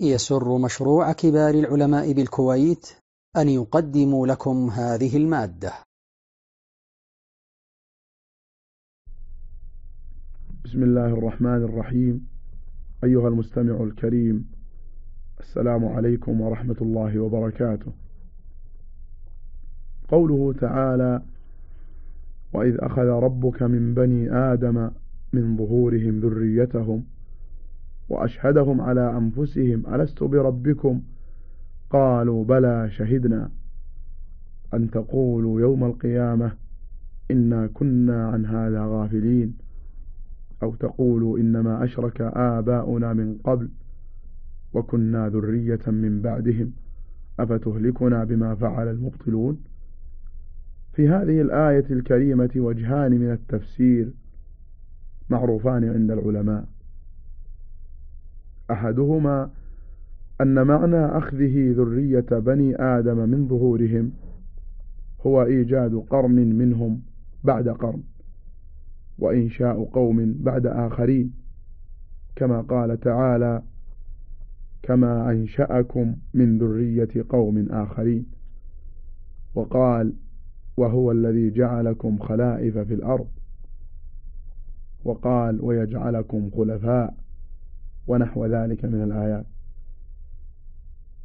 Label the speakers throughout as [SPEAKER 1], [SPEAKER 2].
[SPEAKER 1] يسر مشروع كبار العلماء بالكويت أن يقدم لكم هذه المادة.
[SPEAKER 2] بسم الله الرحمن الرحيم. أيها المستمع الكريم السلام عليكم ورحمة الله وبركاته. قوله تعالى وإذ أخذ ربك من بني آدم من ظهورهم ذريتهم وأشهدهم على أنفسهم ألست بربكم؟ قالوا بلى شهدنا أن تقولوا يوم القيامة إنا كنا عن هذا غافلين أو تقولوا إنما أشرك آباؤنا من قبل وكنا ذرية من بعدهم أفتهلكنا بما فعل المبطلون؟ في هذه الآية الكريمة وجهان من التفسير معروفان عند العلماء. أحدهما أن معنى أخذه ذرية بني آدم من ظهورهم هو إيجاد قرن منهم بعد قرن وإنشاء قوم بعد آخرين كما قال تعالى كما أنشأكم من ذرية قوم آخرين وقال وهو الذي جعلكم خلائف في الأرض وقال ويجعلكم خلفاء ونحو ذلك من الآيات.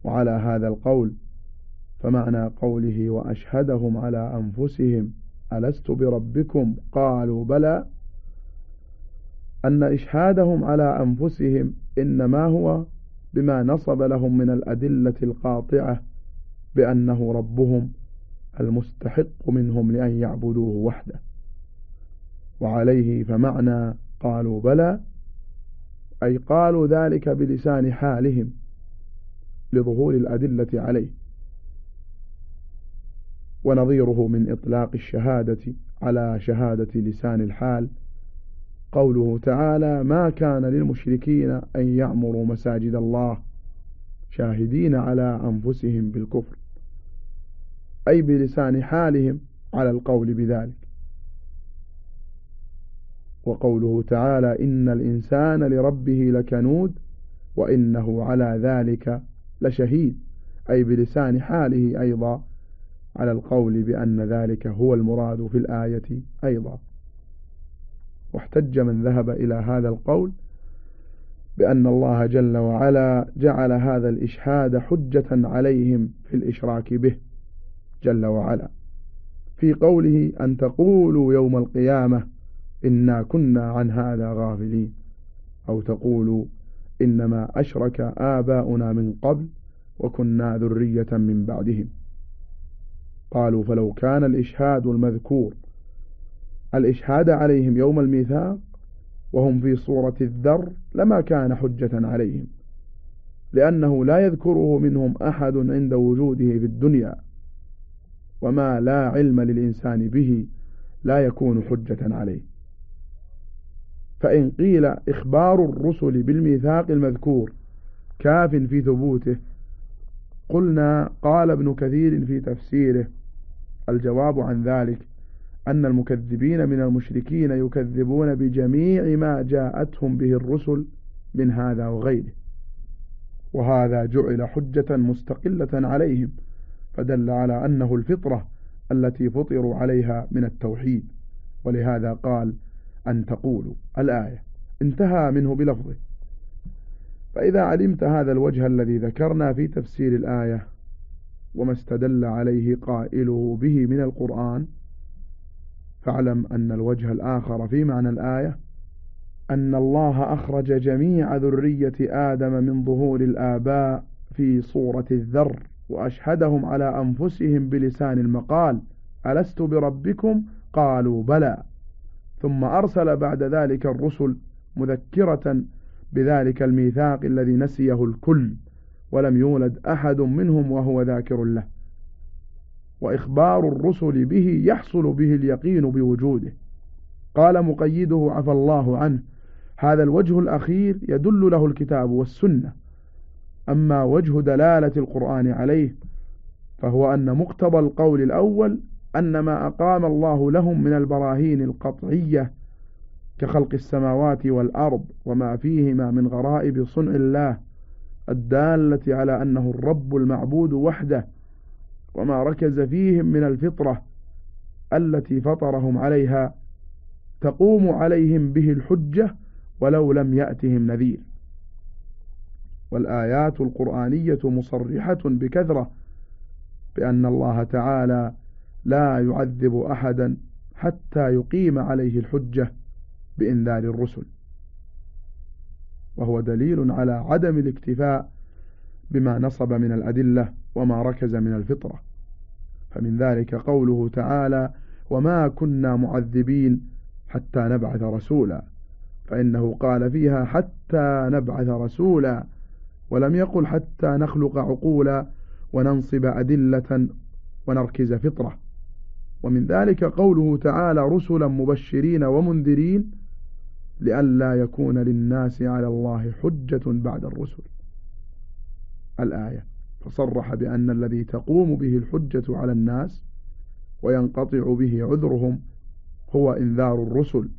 [SPEAKER 2] وعلى هذا القول فمعنى قوله وأشهدهم على أنفسهم ألست بربكم؟ قالوا بلى. أن إشهادهم على أنفسهم إنما هو بما نصب لهم من الأدلة القاطعة بأنه ربهم المستحق منهم لأن يعبدوه وحده. وعليه فمعنى قالوا بلى أي قالوا ذلك بلسان حالهم لظهور الأدلة عليه. ونظيره من إطلاق الشهادة على شهادة لسان الحال. قوله تعالى ما كان للمشركين أن يعمروا مساجد الله شاهدين على أنفسهم بالكفر. أي بلسان حالهم على القول بذلك. وقوله تعالى إن الإنسان لربه لكنود وإنه على ذلك لشهيد أي بلسان حاله أيضا على القول بأن ذلك هو المراد في الآية أيضا. واحتج من ذهب إلى هذا القول بأن الله جل وعلا جعل هذا الإشهاد حجة عليهم في الإشراك به جل وعلا. في قوله أن تقولوا يوم القيامة إنا كنا عن هذا غافلين. أو تقولوا إنما أشرك آباؤنا من قبل وكنا ذرية من بعدهم. قالوا فلو كان الإشهاد المذكور الإشهاد عليهم يوم الميثاق وهم في صورة الذر لما كان حجة عليهم لأنه لا يذكره منهم أحد عند وجوده في الدنيا وما لا علم للإنسان به لا يكون حجة عليه. فإن قيل إخبار الرسل بالميثاق المذكور كاف في ثبوته قلنا قال ابن كثير في تفسيره الجواب عن ذلك أن المكذبين من المشركين يكذبون بجميع ما جاءتهم به الرسل من هذا وغيره وهذا جعل حجة مستقلة عليهم فدل على أنه الفطرة التي فطروا عليها من التوحيد ولهذا قال أن تقولوا الآية. انتهى منه بلفظه. فإذا علمت هذا الوجه الذي ذكرنا في تفسير الآية وما استدل عليه قائله به من القرآن فاعلم أن الوجه الآخر في معنى الآية أن الله أخرج جميع ذرية آدم من ظهور الآباء في صورة الذر وأشهدهم على أنفسهم بلسان المقال. ألست بربكم؟ قالوا بلى. ثم أرسل بعد ذلك الرسل مذكرة بذلك الميثاق الذي نسيه الكل ولم يولد أحد منهم وهو ذاكر له. وإخبار الرسل به يحصل به اليقين بوجوده. قال مقيده عفى الله عنه هذا الوجه الأخير يدل له الكتاب والسنة. أما وجه دلالة القرآن عليه فهو أن مقتضى القول الأول أن ما أقام الله لهم من البراهين القطعية كخلق السماوات والأرض وما فيهما من غرائب صنع الله الدالة على أنه الرب المعبود وحده وما ركز فيهم من الفطرة التي فطرهم عليها تقوم عليهم به الحجة ولو لم يأتهم نذير. والآيات القرآنية مصرحة بكثرة بأن الله تعالى لا يعذب أحدا حتى يقيم عليه الحجة بإنذار الرسل. وهو دليل على عدم الاكتفاء بما نصب من الأدلة وما ركز من الفطرة. فمن ذلك قوله تعالى وما كنا معذبين حتى نبعث رسولا فإنه قال فيها حتى نبعث رسولا ولم يقل حتى نخلق عقولا وننصب أدلة ونركز فطرة ومن ذلك قوله تعالى رسلا مبشرين ومنذرين لئلا يكون للناس على الله حجة بعد الرسل. الآية فصرح بأن الذي تقوم به الحجة على الناس وينقطع به عذرهم هو إنذار الرسل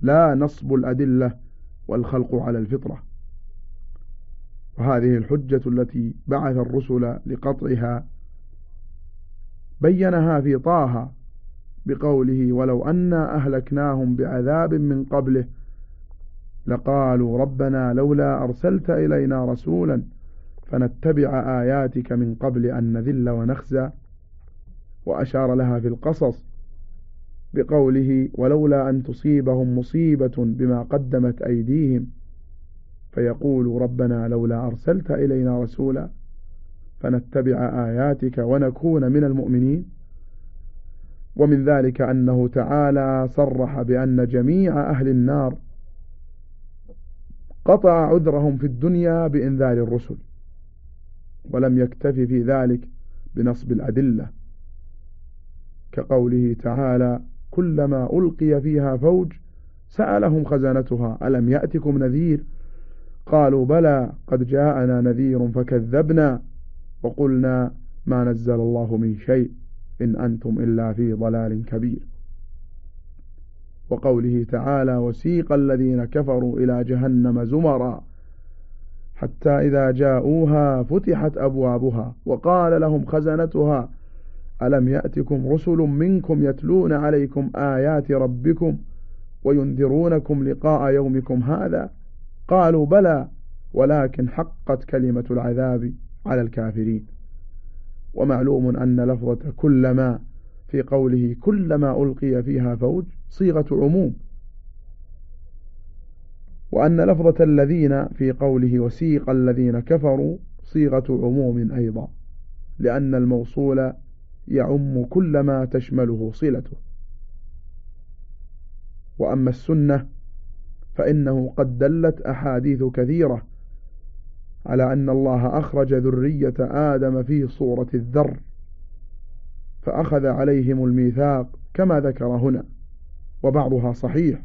[SPEAKER 2] لا نصب الأدلة والخلق على الفطرة. وهذه الحجة التي بعث الرسل لقطعها بينها في طه بقوله ولو أنا أهلكناهم بعذاب من قبله لقالوا ربنا لولا أرسلت إلينا رسولا فنتبع آياتك من قبل أن نذل ونخزى وأشار لها في القصص بقوله ولولا أن تصيبهم مصيبة بما قدمت أيديهم فيقول ربنا لولا أرسلت إلينا رسولا فنتبع آياتك ونكون من المؤمنين ومن ذلك أنه تعالى صرح بأن جميع أهل النار قطع عذرهم في الدنيا بإنذار الرسل ولم يكتف في ذلك بنصب الأدلة كقوله تعالى كلما ألقي فيها فوج سألهم خزنتها ألم يأتكم نذير؟ قالوا بلى قد جاءنا نذير فكذبنا وقلنا ما نزل الله من شيء. إن أنتم إلا في ضلال كبير. وقوله تعالى وسيق الذين كفروا إلى جهنم زمرا حتى إذا جاءوها فتحت أبوابها وقال لهم خزنتها ألم يأتكم رسل منكم يتلون عليكم آيات ربكم وينذرونكم لقاء يومكم هذا؟ قالوا بلى ولكن حقت كلمة العذاب على الكافرين. ومعلوم أن لفظة كلما في قوله كلما ألقي فيها فوج صيغة عموم. وأن لفظة الذين في قوله وسيق الذين كفروا صيغة عموم أيضا لأن الموصول يعم كل ما تشمله صلته. وأما السنة فإنه قد دلت أحاديث كثيرة على أن الله أخرج ذرية آدم في صورة الذر فأخذ عليهم الميثاق كما ذكر هنا وبعضها صحيح.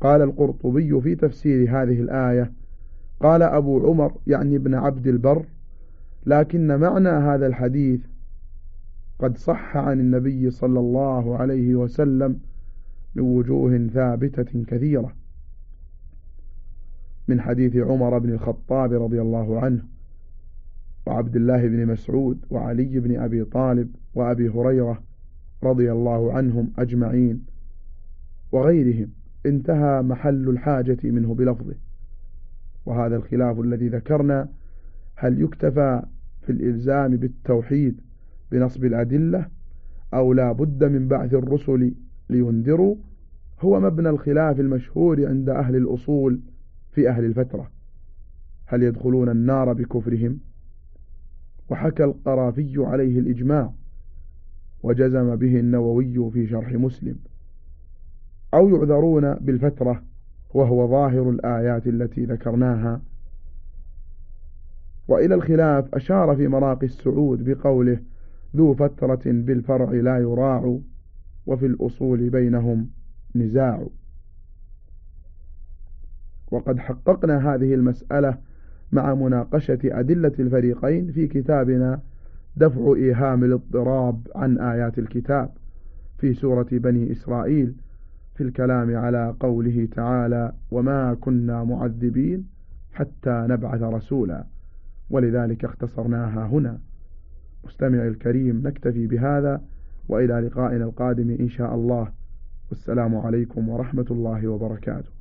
[SPEAKER 2] قال القرطبي في تفسير هذه الآية قال أبو عمر يعني ابن عبد البر لكن معنى هذا الحديث قد صح عن النبي صلى الله عليه وسلم من وجوه ثابتة كثيرة. من حديث عمر بن الخطاب رضي الله عنه وعبد الله بن مسعود وعلي بن أبي طالب وأبي هريرة رضي الله عنهم أجمعين وغيرهم. انتهى محل الحاجة منه بلفظه. وهذا الخلاف الذي ذكرنا هل يكتفى في الإلزام بالتوحيد بنصب الأدلة أو لا بد من بعث الرسل لينذروا؟ هو مبنى الخلاف المشهور عند أهل الأصول في أهل الفترة. هل يدخلون النار بكفرهم؟ وحكى القرافي عليه الإجماع وجزم به النووي في شرح مسلم. أو يعذرون بالفترة وهو ظاهر الآيات التي ذكرناها. وإلى الخلاف أشار في مراقي السعود بقوله ذو فترة بالفرع لا يراع وفي الأصول بينهم نزاع. وقد حققنا هذه المسألة مع مناقشة أدلة الفريقين في كتابنا دفع إيهام الاضطراب عن آيات الكتاب في سورة بني إسرائيل في الكلام على قوله تعالى وما كنا معذبين حتى نبعث رسولا ولذلك اختصرناها هنا. مستمعي الكريم نكتفي بهذا وإلى لقائنا القادم إن شاء الله. والسلام عليكم ورحمة الله وبركاته.